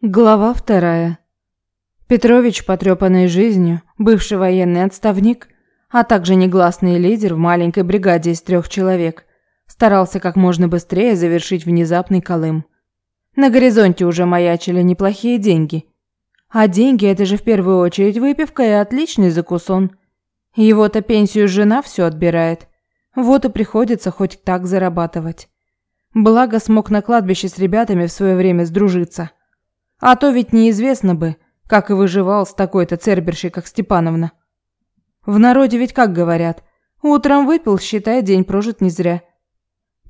Глава вторая. Петрович, потрепанный жизнью, бывший военный отставник, а также негласный лидер в маленькой бригаде из трех человек, старался как можно быстрее завершить внезапный Колым. На горизонте уже маячили неплохие деньги. А деньги – это же в первую очередь выпивка и отличный закусон. Его-то пенсию жена все отбирает. Вот и приходится хоть так зарабатывать. Благо смог на кладбище с ребятами в свое время сдружиться – а то ведь неизвестно бы, как и выживал с такой-то цербершей, как Степановна. В народе ведь как говорят, утром выпил, считай, день прожит не зря.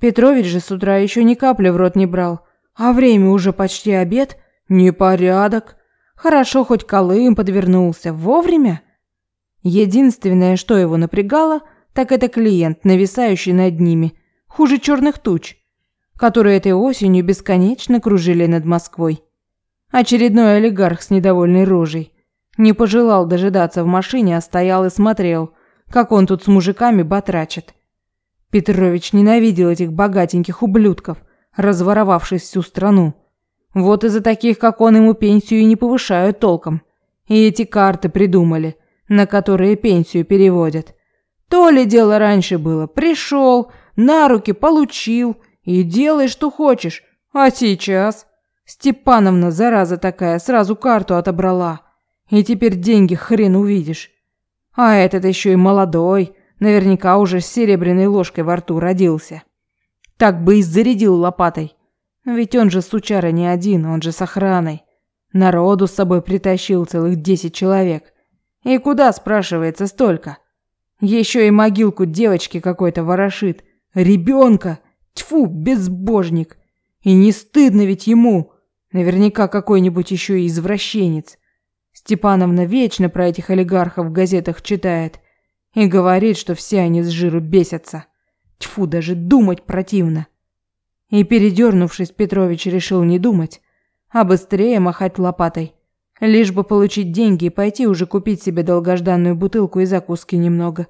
Петрович же с утра еще ни капли в рот не брал, а время уже почти обед, непорядок. Хорошо хоть Колым подвернулся вовремя. Единственное, что его напрягало, так это клиент, нависающий над ними, хуже черных туч, которые этой осенью бесконечно кружили над Москвой. Очередной олигарх с недовольной рожей. Не пожелал дожидаться в машине, а стоял и смотрел, как он тут с мужиками батрачит. Петрович ненавидел этих богатеньких ублюдков, разворовавших всю страну. Вот из-за таких, как он, ему пенсию и не повышают толком. И эти карты придумали, на которые пенсию переводят. То ли дело раньше было. Пришел, на руки получил и делай, что хочешь. А сейчас... Степановна, зараза такая, сразу карту отобрала. И теперь деньги хрен увидишь. А этот еще и молодой, наверняка уже с серебряной ложкой во рту родился. Так бы и зарядил лопатой. Ведь он же сучара не один, он же с охраной. Народу с собой притащил целых десять человек. И куда, спрашивается, столько? Еще и могилку девочки какой-то ворошит. Ребенка! Тьфу, безбожник! И не стыдно ведь ему! Наверняка какой-нибудь еще и извращенец. Степановна вечно про этих олигархов в газетах читает и говорит, что все они с жиру бесятся. Тьфу, даже думать противно. И передернувшись, Петрович решил не думать, а быстрее махать лопатой, лишь бы получить деньги и пойти уже купить себе долгожданную бутылку и закуски немного.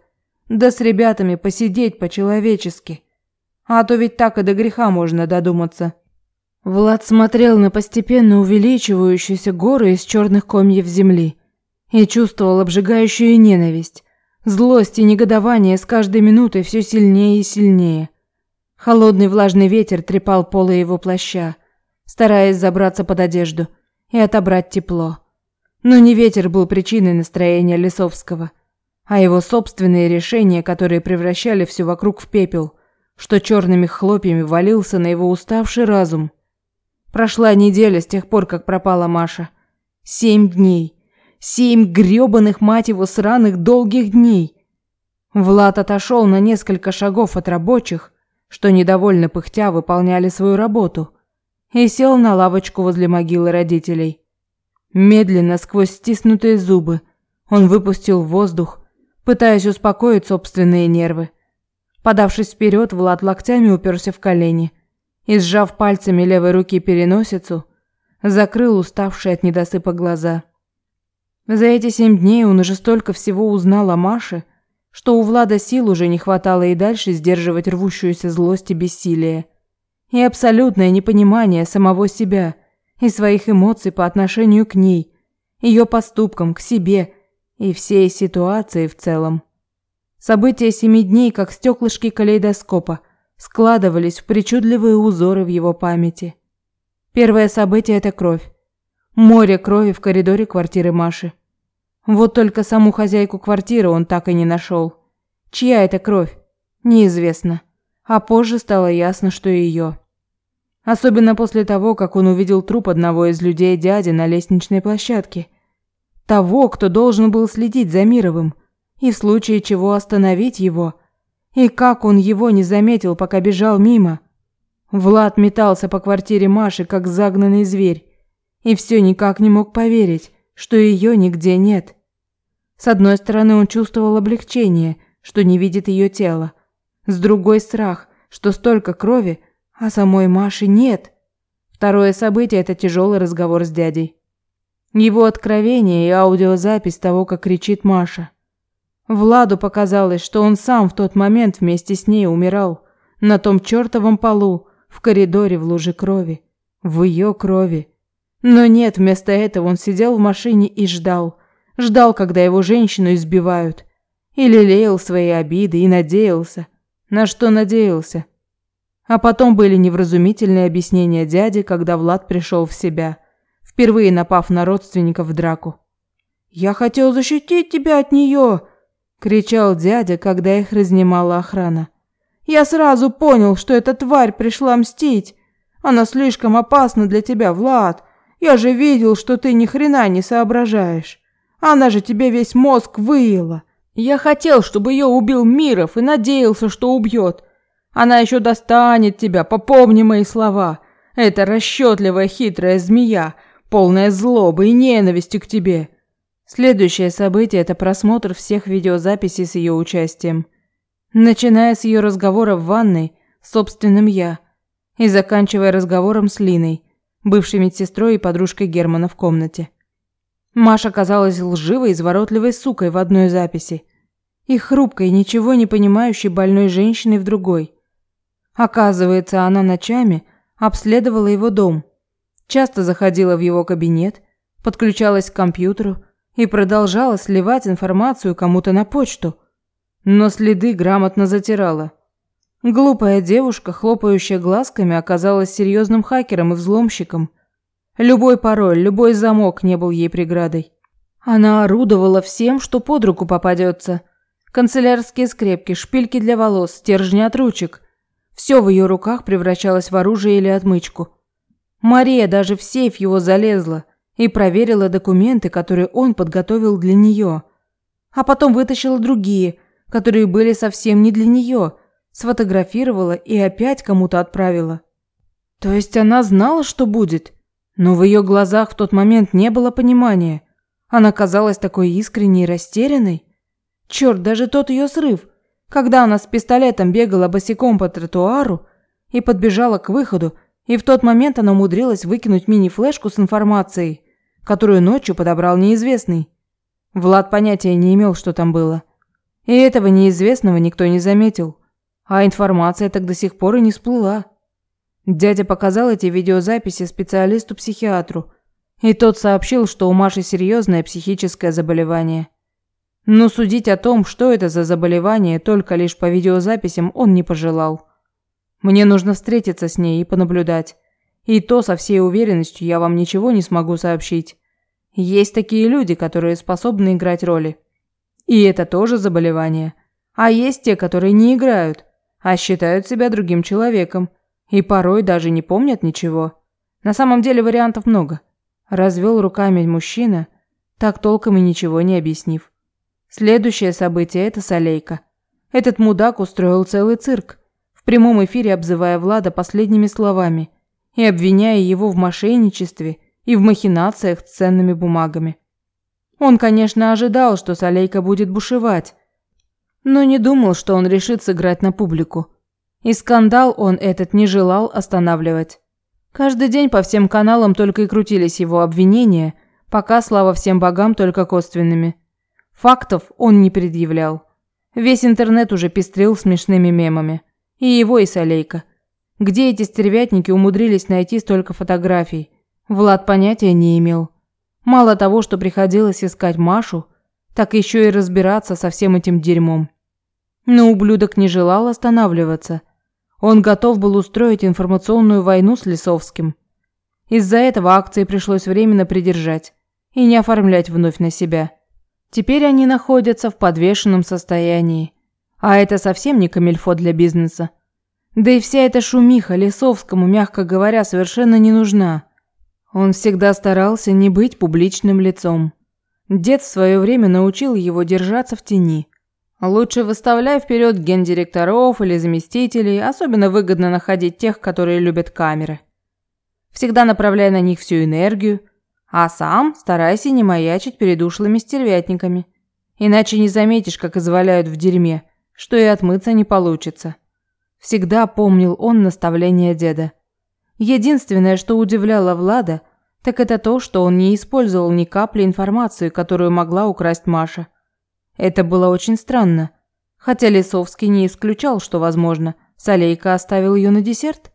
Да с ребятами посидеть по-человечески. А то ведь так и до греха можно додуматься. Влад смотрел на постепенно увеличивающуюся гору из черных комьев земли и чувствовал обжигающую ненависть, злость и негодование с каждой минутой все сильнее и сильнее. Холодный влажный ветер трепал полы его плаща, стараясь забраться под одежду и отобрать тепло. Но не ветер был причиной настроения Лисовского, а его собственные решения, которые превращали все вокруг в пепел, что черными хлопьями валился на его уставший разум – Прошла неделя с тех пор, как пропала Маша. Семь дней. Семь грёбаных, мать его, сраных долгих дней. Влад отошел на несколько шагов от рабочих, что недовольно пыхтя выполняли свою работу, и сел на лавочку возле могилы родителей. Медленно, сквозь стиснутые зубы, он выпустил воздух, пытаясь успокоить собственные нервы. Подавшись вперед, Влад локтями уперся в колени – и, сжав пальцами левой руки переносицу, закрыл уставшие от недосыпа глаза. За эти семь дней он уже столько всего узнал о Маше, что у Влада сил уже не хватало и дальше сдерживать рвущуюся злость и бессилие. И абсолютное непонимание самого себя и своих эмоций по отношению к ней, ее поступкам, к себе и всей ситуации в целом. События семи дней, как стеклышки калейдоскопа – складывались в причудливые узоры в его памяти. Первое событие – это кровь. Море крови в коридоре квартиры Маши. Вот только саму хозяйку квартиры он так и не нашел. Чья это кровь? Неизвестно. А позже стало ясно, что ее. Особенно после того, как он увидел труп одного из людей дяди на лестничной площадке. Того, кто должен был следить за Мировым и в случае чего остановить его – и как он его не заметил, пока бежал мимо? Влад метался по квартире Маши, как загнанный зверь, и все никак не мог поверить, что ее нигде нет. С одной стороны, он чувствовал облегчение, что не видит ее тело. С другой страх, что столько крови, а самой Маши нет. Второе событие это тяжелый разговор с дядей. Его откровение и аудиозапись того, как кричит Маша. Владу показалось, что он сам в тот момент вместе с ней умирал на том чертовом полу в коридоре в луже крови, в ее крови. Но нет, вместо этого он сидел в машине и ждал. Ждал, когда его женщину избивают. И лелеял свои обиды, и надеялся. На что надеялся? А потом были невразумительные объяснения дяди, когда Влад пришел в себя, впервые напав на родственников в драку. «Я хотел защитить тебя от нее!» – кричал дядя, когда их разнимала охрана. «Я сразу понял, что эта тварь пришла мстить. Она слишком опасна для тебя, Влад. Я же видел, что ты ни хрена не соображаешь. Она же тебе весь мозг выела. Я хотел, чтобы ее убил Миров и надеялся, что убьет. Она еще достанет тебя, попомни мои слова. Это расчетливая хитрая змея, полная злобы и ненависти к тебе. Следующее событие – это просмотр всех видеозаписей с ее участием. Начиная с ее разговора в ванной с собственным «я» и заканчивая разговором с Линой, бывшей медсестрой и подружкой Германа в комнате. Маша казалась лживой, изворотливой сукой в одной записи и хрупкой, ничего не понимающей больной женщиной в другой. Оказывается, она ночами обследовала его дом, часто заходила в его кабинет, подключалась к компьютеру и продолжала сливать информацию кому-то на почту, но следы грамотно затирала. Глупая девушка, хлопающая глазками, оказалась серьезным хакером и взломщиком. Любой пароль, любой замок не был ей преградой. Она орудовала всем, что под руку попадется – Канцелярские скрепки, шпильки для волос, стержни от ручек. Все в ее руках превращалось в оружие или отмычку. Мария даже в сейф его залезла и проверила документы, которые он подготовил для нее. А потом вытащила другие, которые были совсем не для нее, сфотографировала и опять кому-то отправила. То есть она знала, что будет, но в ее глазах в тот момент не было понимания. Она казалась такой искренней и растерянной. Черт, даже тот ее срыв, когда она с пистолетом бегала босиком по тротуару и подбежала к выходу, и в тот момент она умудрилась выкинуть мини-флешку с информацией, которую ночью подобрал неизвестный. Влад понятия не имел, что там было. И этого неизвестного никто не заметил. А информация так до сих пор и не всплыла. Дядя показал эти видеозаписи специалисту-психиатру, и тот сообщил, что у Маши серьезное психическое заболевание – но судить о том, что это за заболевание, только лишь по видеозаписям он не пожелал. Мне нужно встретиться с ней и понаблюдать. И то со всей уверенностью я вам ничего не смогу сообщить. Есть такие люди, которые способны играть роли. И это тоже заболевание. А есть те, которые не играют, а считают себя другим человеком. И порой даже не помнят ничего. На самом деле вариантов много. Развел руками мужчина, так толком и ничего не объяснив. Следующее событие – это Солейка. Этот мудак устроил целый цирк, в прямом эфире обзывая Влада последними словами и обвиняя его в мошенничестве и в махинациях с ценными бумагами. Он, конечно, ожидал, что Солейка будет бушевать, но не думал, что он решит сыграть на публику. И скандал он этот не желал останавливать. Каждый день по всем каналам только и крутились его обвинения, пока, слава всем богам, только косвенными – Фактов он не предъявлял. Весь интернет уже пестрил смешными мемами. И его, и Солейка. Где эти стервятники умудрились найти столько фотографий? Влад понятия не имел. Мало того, что приходилось искать Машу, так еще и разбираться со всем этим дерьмом. Но ублюдок не желал останавливаться. Он готов был устроить информационную войну с Лисовским. Из-за этого акции пришлось временно придержать и не оформлять вновь на себя. Теперь они находятся в подвешенном состоянии. А это совсем не камильфо для бизнеса. Да и вся эта шумиха Лисовскому, мягко говоря, совершенно не нужна. Он всегда старался не быть публичным лицом. Дед в свое время научил его держаться в тени. Лучше выставляй вперед гендиректоров или заместителей, особенно выгодно находить тех, которые любят камеры. Всегда направляй на них всю энергию, а сам старайся не маячить перед ушлыми стервятниками. Иначе не заметишь, как изваляют в дерьме, что и отмыться не получится. Всегда помнил он наставления деда. Единственное, что удивляло Влада, так это то, что он не использовал ни капли информации, которую могла украсть Маша. Это было очень странно. Хотя Лисовский не исключал, что, возможно, Солейка оставил ее на десерт.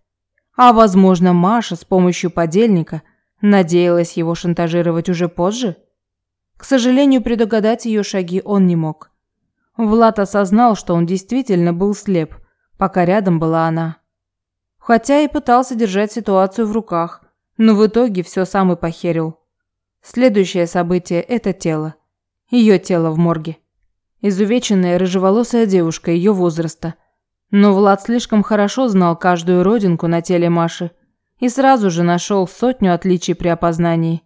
А, возможно, Маша с помощью подельника – Надеялась его шантажировать уже позже? К сожалению, предугадать ее шаги он не мог. Влад осознал, что он действительно был слеп, пока рядом была она. Хотя и пытался держать ситуацию в руках, но в итоге все сам и похерил. Следующее событие – это тело. Ее тело в морге. Изувеченная рыжеволосая девушка ее возраста. Но Влад слишком хорошо знал каждую родинку на теле Маши и сразу же нашел сотню отличий при опознании.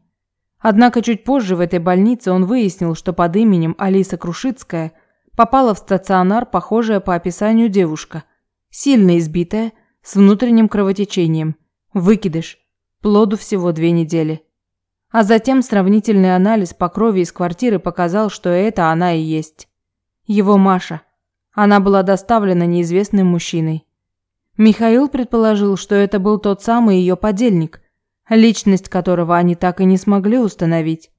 Однако чуть позже в этой больнице он выяснил, что под именем Алиса Крушицкая попала в стационар, похожая по описанию девушка. Сильно избитая, с внутренним кровотечением. Выкидыш. Плоду всего две недели. А затем сравнительный анализ по крови из квартиры показал, что это она и есть. Его Маша. Она была доставлена неизвестным мужчиной. Михаил предположил, что это был тот самый ее подельник, личность которого они так и не смогли установить.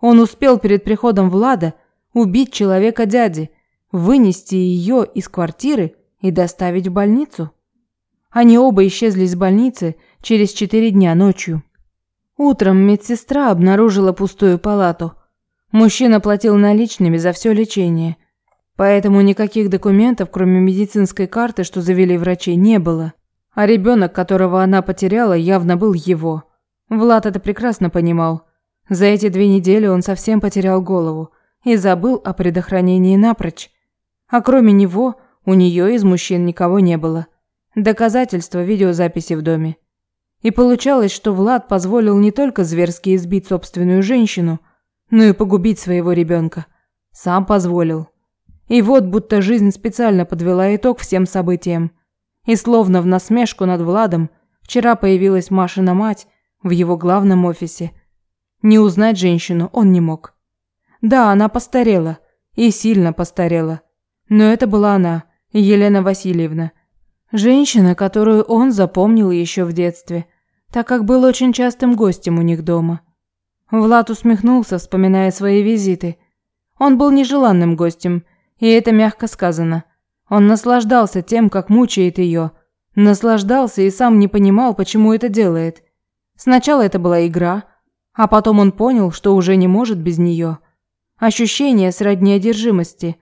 Он успел перед приходом Влада убить человека дяди, вынести ее из квартиры и доставить в больницу. Они оба исчезли из больницы через четыре дня ночью. Утром медсестра обнаружила пустую палату. Мужчина платил наличными за все лечение. Поэтому никаких документов, кроме медицинской карты, что завели врачи, не было. А ребенок, которого она потеряла, явно был его. Влад это прекрасно понимал. За эти две недели он совсем потерял голову и забыл о предохранении напрочь. А кроме него, у нее из мужчин никого не было. Доказательства видеозаписи в доме. И получалось, что Влад позволил не только зверски избить собственную женщину, но и погубить своего ребенка. Сам позволил. И вот будто жизнь специально подвела итог всем событиям. И словно в насмешку над Владом, вчера появилась Машина мать в его главном офисе. Не узнать женщину он не мог. Да, она постарела. И сильно постарела. Но это была она, Елена Васильевна, Женщина, которую он запомнил еще в детстве, так как был очень частым гостем у них дома. Влад усмехнулся, вспоминая свои визиты. Он был нежеланным гостем, и это мягко сказано. Он наслаждался тем, как мучает ее. Наслаждался и сам не понимал, почему это делает. Сначала это была игра, а потом он понял, что уже не может без нее. Ощущение сродни одержимости.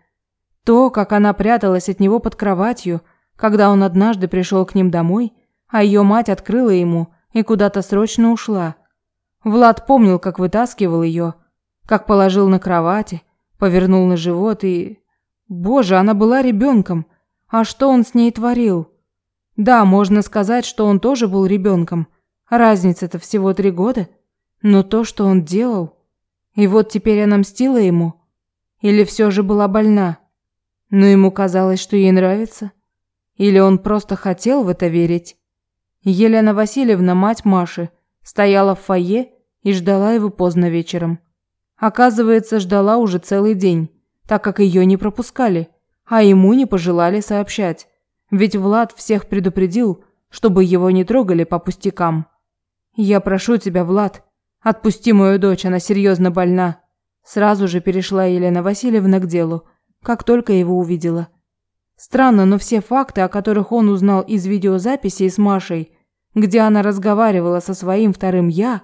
То, как она пряталась от него под кроватью – когда он однажды пришел к ним домой, а ее мать открыла ему и куда-то срочно ушла. Влад помнил, как вытаскивал ее, как положил на кровати, повернул на живот и... Боже, она была ребенком. А что он с ней творил? Да, можно сказать, что он тоже был ребенком. Разница-то всего три года. Но то, что он делал... И вот теперь она мстила ему? Или все же была больна? Но ему казалось, что ей нравится. Или он просто хотел в это верить? Елена Васильевна, мать Маши, стояла в фойе и ждала его поздно вечером. Оказывается, ждала уже целый день, так как ее не пропускали, а ему не пожелали сообщать. Ведь Влад всех предупредил, чтобы его не трогали по пустякам. «Я прошу тебя, Влад, отпусти мою дочь, она серьезно больна». Сразу же перешла Елена Васильевна к делу, как только его увидела. Странно, но все факты, о которых он узнал из видеозаписей с Машей, где она разговаривала со своим вторым «я»,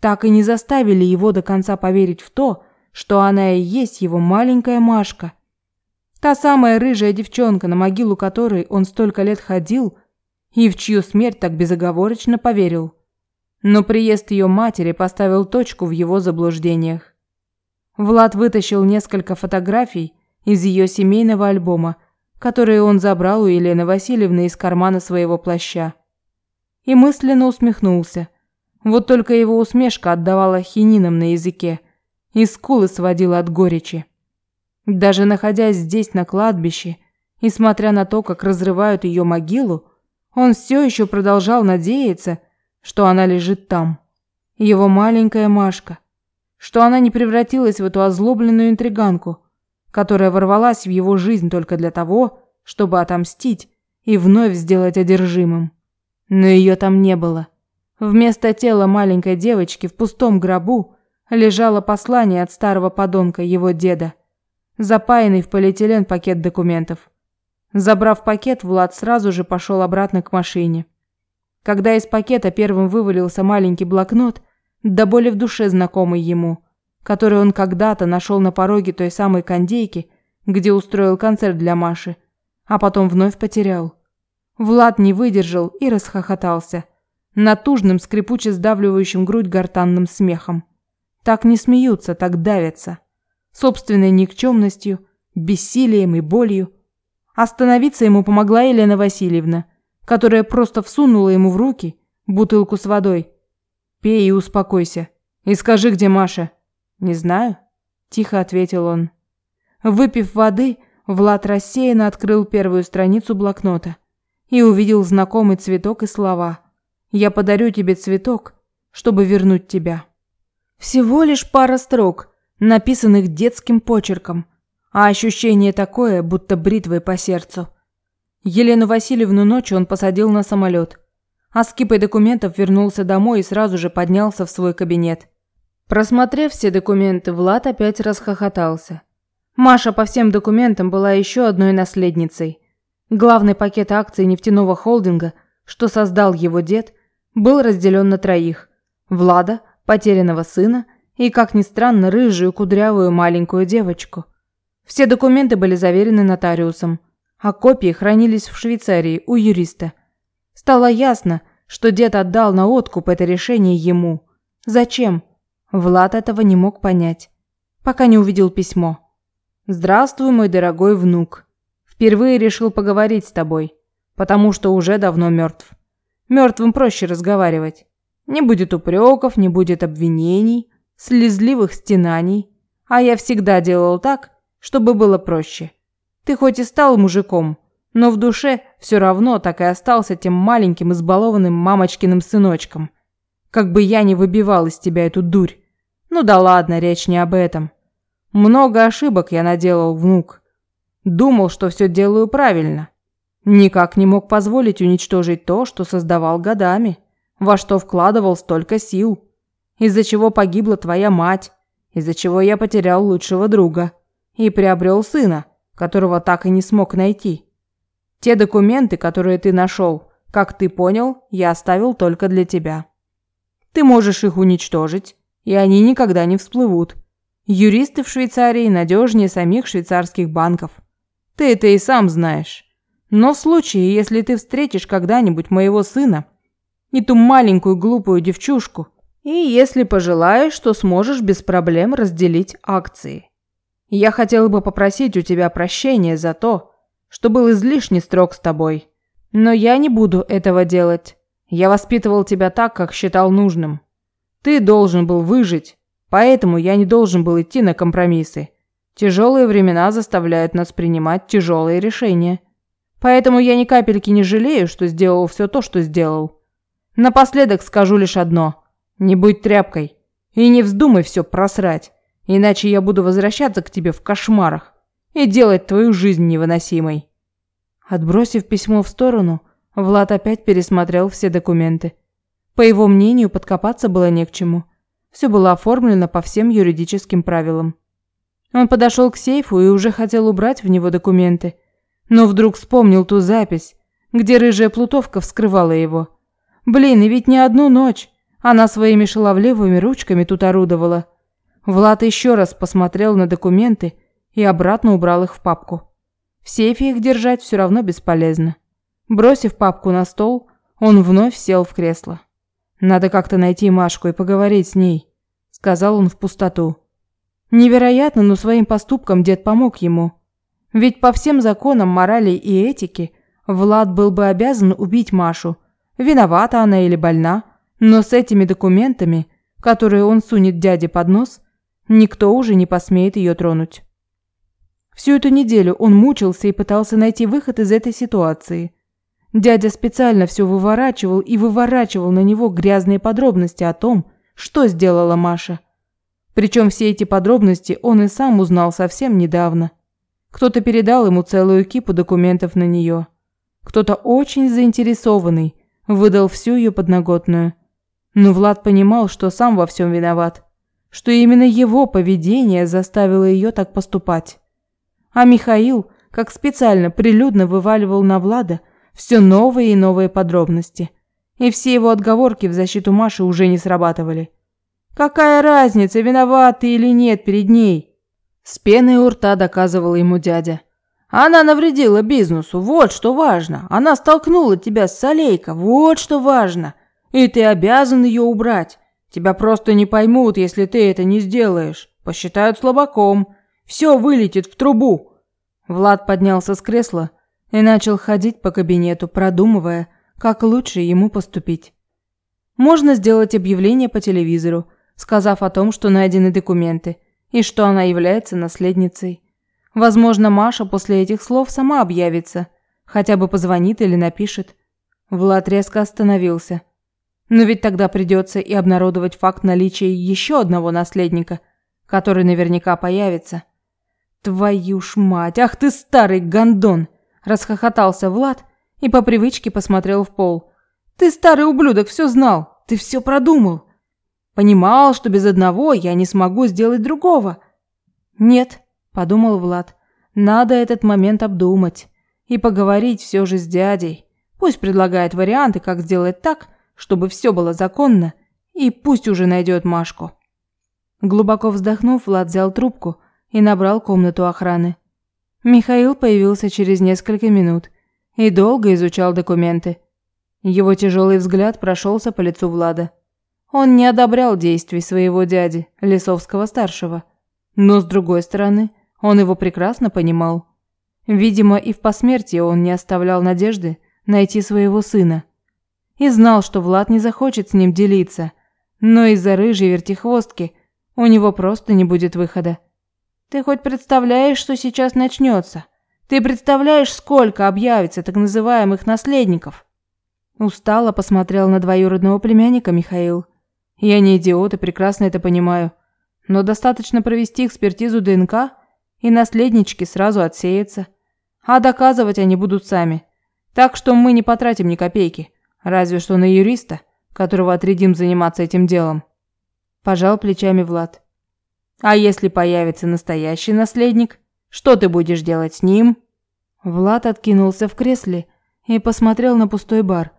так и не заставили его до конца поверить в то, что она и есть его маленькая Машка. Та самая рыжая девчонка, на могилу которой он столько лет ходил и в чью смерть так безоговорочно поверил. Но приезд ее матери поставил точку в его заблуждениях. Влад вытащил несколько фотографий из ее семейного альбома – которые он забрал у Елены Васильевны из кармана своего плаща. И мысленно усмехнулся. Вот только его усмешка отдавала хининам на языке, и скулы сводила от горечи. Даже находясь здесь на кладбище и смотря на то, как разрывают ее могилу, он все еще продолжал надеяться, что она лежит там. Его маленькая Машка, что она не превратилась в эту озлобленную интриганку, которая ворвалась в его жизнь только для того, чтобы отомстить и вновь сделать одержимым. Но ее там не было. Вместо тела маленькой девочки в пустом гробу лежало послание от старого подонка его деда, запаянный в полиэтилен пакет документов. Забрав пакет, Влад сразу же пошел обратно к машине. Когда из пакета первым вывалился маленький блокнот, до боли в душе знакомый ему, который он когда-то нашел на пороге той самой кондейки, где устроил концерт для Маши, а потом вновь потерял. Влад не выдержал и расхохотался, натужным, скрипуче сдавливающим грудь гортанным смехом. Так не смеются, так давятся. Собственной никчемностью, бессилием и болью. Остановиться ему помогла Елена Васильевна, которая просто всунула ему в руки бутылку с водой. «Пей и успокойся. И скажи, где Маша?» «Не знаю», – тихо ответил он. Выпив воды, Влад рассеянно открыл первую страницу блокнота и увидел знакомый цветок и слова «Я подарю тебе цветок, чтобы вернуть тебя». Всего лишь пара строк, написанных детским почерком, а ощущение такое, будто бритвой по сердцу. Елену Васильевну ночью он посадил на самолет, а с кипой документов вернулся домой и сразу же поднялся в свой кабинет. Просмотрев все документы, Влад опять расхохотался. Маша по всем документам была еще одной наследницей. Главный пакет акций нефтяного холдинга, что создал его дед, был разделен на троих – Влада, потерянного сына и, как ни странно, рыжую кудрявую маленькую девочку. Все документы были заверены нотариусом, а копии хранились в Швейцарии у юриста. Стало ясно, что дед отдал на откуп это решение ему. Зачем? Влад этого не мог понять, пока не увидел письмо. «Здравствуй, мой дорогой внук. Впервые решил поговорить с тобой, потому что уже давно мертв. Мертвым проще разговаривать. Не будет упреков, не будет обвинений, слезливых стенаний. А я всегда делал так, чтобы было проще. Ты хоть и стал мужиком, но в душе все равно так и остался тем маленьким избалованным мамочкиным сыночком. Как бы я ни выбивал из тебя эту дурь. Ну да ладно, речь не об этом. Много ошибок я наделал, внук. Думал, что все делаю правильно. Никак не мог позволить уничтожить то, что создавал годами во что вкладывал столько сил, из-за чего погибла твоя мать, из-за чего я потерял лучшего друга и приобрел сына, которого так и не смог найти. Те документы, которые ты нашел, как ты понял, я оставил только для тебя. Ты можешь их уничтожить, и они никогда не всплывут. Юристы в Швейцарии надежнее самих швейцарских банков. Ты это и сам знаешь. Но в случае, если ты встретишь когда-нибудь моего сына и ту маленькую глупую девчушку. И если пожелаешь, то сможешь без проблем разделить акции. Я хотел бы попросить у тебя прощения за то, что был излишне строг с тобой. Но я не буду этого делать. Я воспитывал тебя так, как считал нужным. Ты должен был выжить, поэтому я не должен был идти на компромиссы. Тяжелые времена заставляют нас принимать тяжелые решения. Поэтому я ни капельки не жалею, что сделал все то, что сделал. Напоследок скажу лишь одно. Не будь тряпкой. И не вздумай все просрать. Иначе я буду возвращаться к тебе в кошмарах и делать твою жизнь невыносимой. Отбросив письмо в сторону, Влад опять пересмотрел все документы. По его мнению, подкопаться было не к чему. Все было оформлено по всем юридическим правилам. Он подошел к сейфу и уже хотел убрать в него документы, но вдруг вспомнил ту запись, где рыжая плутовка вскрывала его. Блин, и ведь не одну ночь. Она своими шаловливыми ручками тут орудовала. Влад еще раз посмотрел на документы и обратно убрал их в папку. В сейфе их держать все равно бесполезно. Бросив папку на стол, он вновь сел в кресло. «Надо как-то найти Машку и поговорить с ней», — сказал он в пустоту. Невероятно, но своим поступком дед помог ему. Ведь по всем законам морали и этики Влад был бы обязан убить Машу — виновата она или больна, но с этими документами, которые он сунет дяде под нос, никто уже не посмеет ее тронуть. Всю эту неделю он мучился и пытался найти выход из этой ситуации. Дядя специально все выворачивал и выворачивал на него грязные подробности о том, что сделала Маша. Причем все эти подробности он и сам узнал совсем недавно. Кто-то передал ему целую кипу документов на нее. Кто-то очень заинтересованный, выдал всю ее подноготную. Но Влад понимал, что сам во всем виноват, что именно его поведение заставило ее так поступать. А Михаил, как специально прилюдно вываливал на Влада все новые и новые подробности. И все его отговорки в защиту Маши уже не срабатывали. Какая разница, виноват ты или нет перед ней? С пеной у рта доказывал ему дядя. Она навредила бизнесу, вот что важно. Она столкнула тебя с Солейко, вот что важно. И ты обязан ее убрать. Тебя просто не поймут, если ты это не сделаешь. Посчитают слабаком. Все вылетит в трубу. Влад поднялся с кресла и начал ходить по кабинету, продумывая, как лучше ему поступить. Можно сделать объявление по телевизору, сказав о том, что найдены документы и что она является наследницей. Возможно, Маша после этих слов сама объявится, хотя бы позвонит или напишет. Влад резко остановился. Но ведь тогда придется и обнародовать факт наличия еще одного наследника, который наверняка появится. «Твою ж мать! Ах ты старый гондон!» – расхохотался Влад и по привычке посмотрел в пол. «Ты, старый ублюдок, все знал! Ты все продумал! Понимал, что без одного я не смогу сделать другого!» «Нет», – подумал Влад, – «надо этот момент обдумать и поговорить все же с дядей. Пусть предлагает варианты, как сделать так, чтобы все было законно, и пусть уже найдет Машку». Глубоко вздохнув, Влад взял трубку – и набрал комнату охраны. Михаил появился через несколько минут и долго изучал документы. Его тяжелый взгляд прошелся по лицу Влада. Он не одобрял действий своего дяди, Лисовского-старшего. Но, с другой стороны, он его прекрасно понимал. Видимо, и в посмертии он не оставлял надежды найти своего сына. И знал, что Влад не захочет с ним делиться, но из-за рыжей вертихвостки у него просто не будет выхода. Ты хоть представляешь, что сейчас начнется? Ты представляешь, сколько объявится так называемых наследников?» Устало посмотрел на двоюродного племянника Михаил. «Я не идиот и прекрасно это понимаю. Но достаточно провести экспертизу ДНК, и наследнички сразу отсеются. А доказывать они будут сами. Так что мы не потратим ни копейки. Разве что на юриста, которого отрядим заниматься этим делом». Пожал плечами Влад. А если появится настоящий наследник, что ты будешь делать с ним? Влад откинулся в кресле и посмотрел на пустой бар,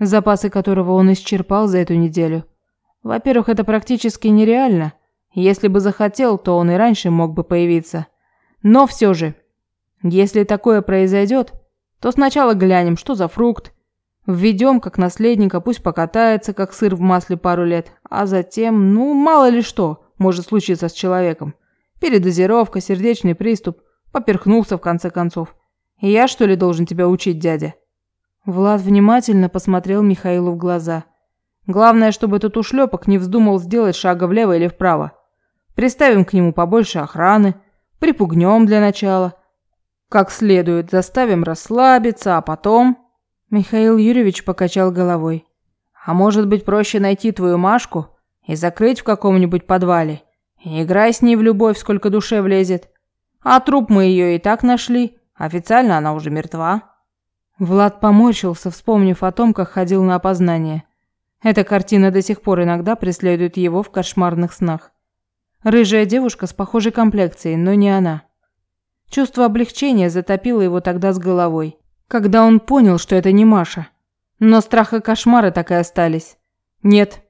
запасы которого он исчерпал за эту неделю. Во-первых, это практически нереально. Если бы захотел, то он и раньше мог бы появиться. Но все же, если такое произойдет, то сначала глянем, что за фрукт. Введем как наследника, пусть покатается, как сыр в масле пару лет, а затем, ну, мало ли что может случиться с человеком. Передозировка, сердечный приступ, поперхнулся в конце концов. Я, что ли, должен тебя учить, дядя?» Влад внимательно посмотрел Михаилу в глаза. «Главное, чтобы этот ушлепок не вздумал сделать шага влево или вправо. Приставим к нему побольше охраны, припугнем для начала. Как следует, заставим расслабиться, а потом...» Михаил Юрьевич покачал головой. «А может быть, проще найти твою Машку и закрыть в каком-нибудь подвале. Играй с ней в любовь, сколько душе влезет. А труп мы ее и так нашли. Официально она уже мертва». Влад поморщился, вспомнив о том, как ходил на опознание. Эта картина до сих пор иногда преследует его в кошмарных снах. Рыжая девушка с похожей комплекцией, но не она. Чувство облегчения затопило его тогда с головой, когда он понял, что это не Маша. Но страх и кошмары так и остались. Нет,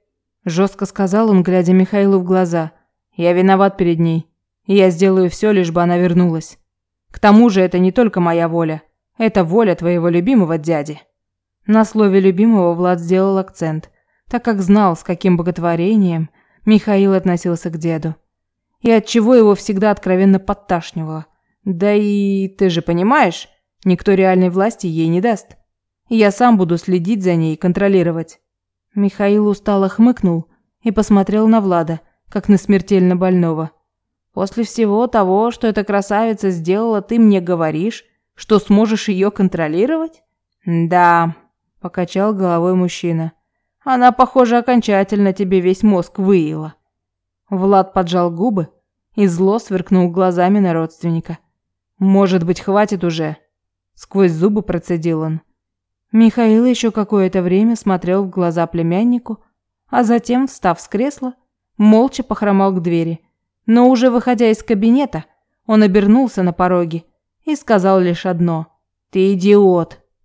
Жестко сказал он, глядя Михаилу в глаза. «Я виноват перед ней. И я сделаю все, лишь бы она вернулась. К тому же это не только моя воля. Это воля твоего любимого дяди». На слове «любимого» Влад сделал акцент, так как знал, с каким боготворением Михаил относился к деду. И от чего его всегда откровенно подташнивало. Да и ты же понимаешь, никто реальной власти ей не даст. Я сам буду следить за ней и контролировать. Михаил устало хмыкнул и посмотрел на Влада, как на смертельно больного. «После всего того, что эта красавица сделала, ты мне говоришь, что сможешь ее контролировать?» «Да», – покачал головой мужчина. «Она, похоже, окончательно тебе весь мозг выила». Влад поджал губы и зло сверкнул глазами на родственника. «Может быть, хватит уже?» Сквозь зубы процедил он. Михаил еще какое-то время смотрел в глаза племяннику, а затем, встав с кресла, молча похромал к двери. Но уже выходя из кабинета, он обернулся на пороге и сказал лишь одно «Ты идиот!»